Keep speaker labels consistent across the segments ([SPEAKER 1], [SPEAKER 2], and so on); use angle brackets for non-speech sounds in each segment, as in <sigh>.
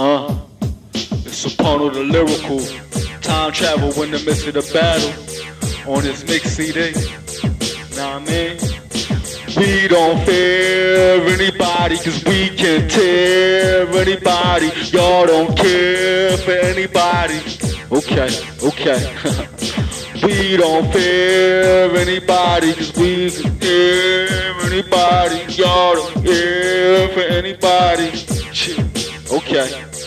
[SPEAKER 1] Uh, it's Soprano the lyrical. Time travel in the midst of the battle. On this mix CD. I mean? We don't fear anybody cause we can tear anybody. Y'all don't care for anybody. Okay, okay. <laughs> we don't fear anybody cause we can tear anybody. Y'all don't care for anybody. Okay.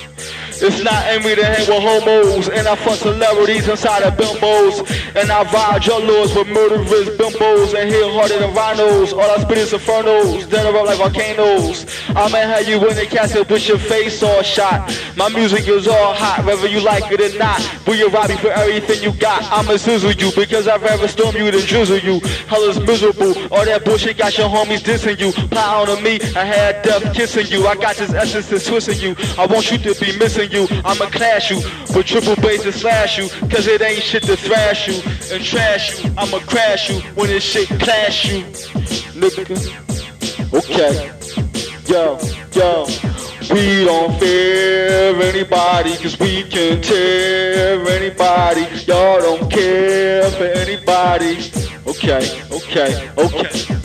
[SPEAKER 1] It's not envy to hang with homos, and I fuck celebrities inside of bimbos, and I ride your lords with murderous bimbos, and hit harder than rhinos. All I spit is infernos, then erupt like volcanoes. I'ma have you in the casket with your face all shot. My music is all hot, whether you like it or not. You rob me for everything you got? I'ma sizzle you because I'd rather storm you than drizzle you. Hell is miserable, all that bullshit got your homies dissing you. Plot on me, I had death kissing you. I got this essence that's twisting you. I want you to be missing you. I'ma clash you with triple bass to slash you. Cause it ain't shit to thrash you and trash you. I'ma crash you when this shit clash you. Nigga. Okay. Yo, yo. We don't fear anybody cause we can tear anybody. Y'all don't care for anybody. Okay, okay, okay.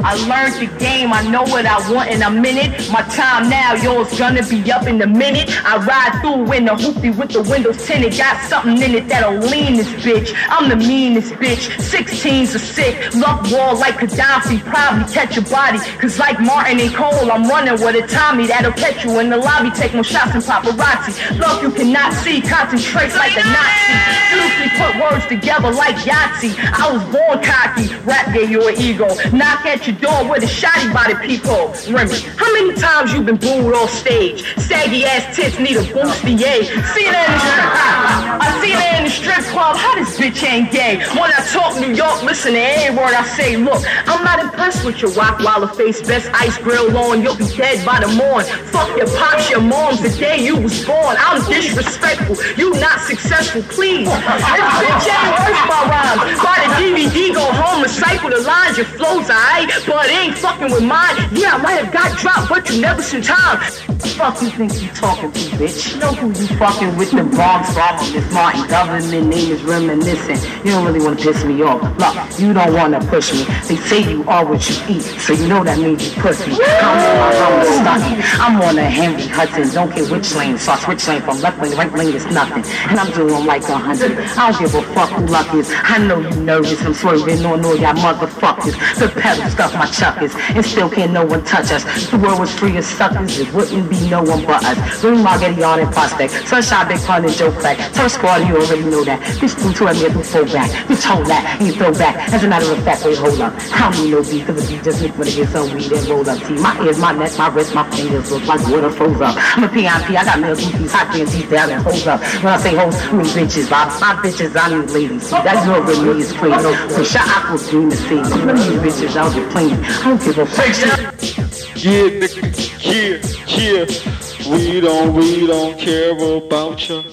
[SPEAKER 2] I learned the game, I know what I want in a minute. My time now, yours gonna be up in a minute. I ride through in the hoopty with the windows tinted. Got something in it that'll lean this bitch. I'm the meanest bitch. 16's a sick. Luck wall like Gaddafi, probably catch your body. Cause like Martin and Cole, I'm running with a Tommy that'll catch you in the lobby. Take more shots than paparazzi. Love you cannot see, concentrate like a Nazi. Loosely put words together like Yahtzee. I was born cocky, rap gave you an ego. Knock at your door with a shotty body people Remy, how many times you been booed on stage? Saggy ass tits need a bustier. See that in the strip I see that in the strip club. How this bitch ain't gay? When I talk New York, listen to every word I say. Look, I'm not impressed with your rock wallet face, best ice grill on. You'll be dead by the morn. Fuck your pops, your moms, the day you was born. I'm disrespectful. You not successful, please. This bitch ain't worth my rhymes. Buy the DVD, go home, recycle the lines. Your flow's alright, but ain't fucking with mine. Yeah, I might have got dropped, but you never seen time. Fuck you think you talking to, bitch? You know who you fucking with the Bronx from Miss Martin. Government name is reminiscent. You don't really want to piss me off. Look, you don't want to push me. They say you are what you eat, so you know that means you pussy. I'm on my stunning. I'm on a Henry Hudson. Don't care which lane. I switch lane from left lane right lane is nothing. And I'm doing like a hundred. I don't give a fuck who luck is. I know you nervous. I'm swerving on all y'all motherfuckers. The pedal stuff my chuckers. And still can't no one touch us. The world was free of suckers, it wouldn't be no one but us. Louis Margetti on and prospect. Sunshine, Big Pun and Joe Crack. Terror Squad, you already know that. This two to me through full back. You told that and you throw back. As a matter of fact, wait, hold up. I don't need no beat, cause if you just make me get some weed and roll up tea. My ears, my neck, my wrist, my fingers look like water froze up. I'm a PIP, I got milk goofies, hot panties down and hoes up. When I say hoes, I mean bitches. I, my bitches, I mean ladies. See, that girl with me is crazy. So shut up with dream to see. Some of these bitches out there playing. I don't give a fuck.
[SPEAKER 1] Yeah, nigga, yeah, yeah. We don't, we don't care about you.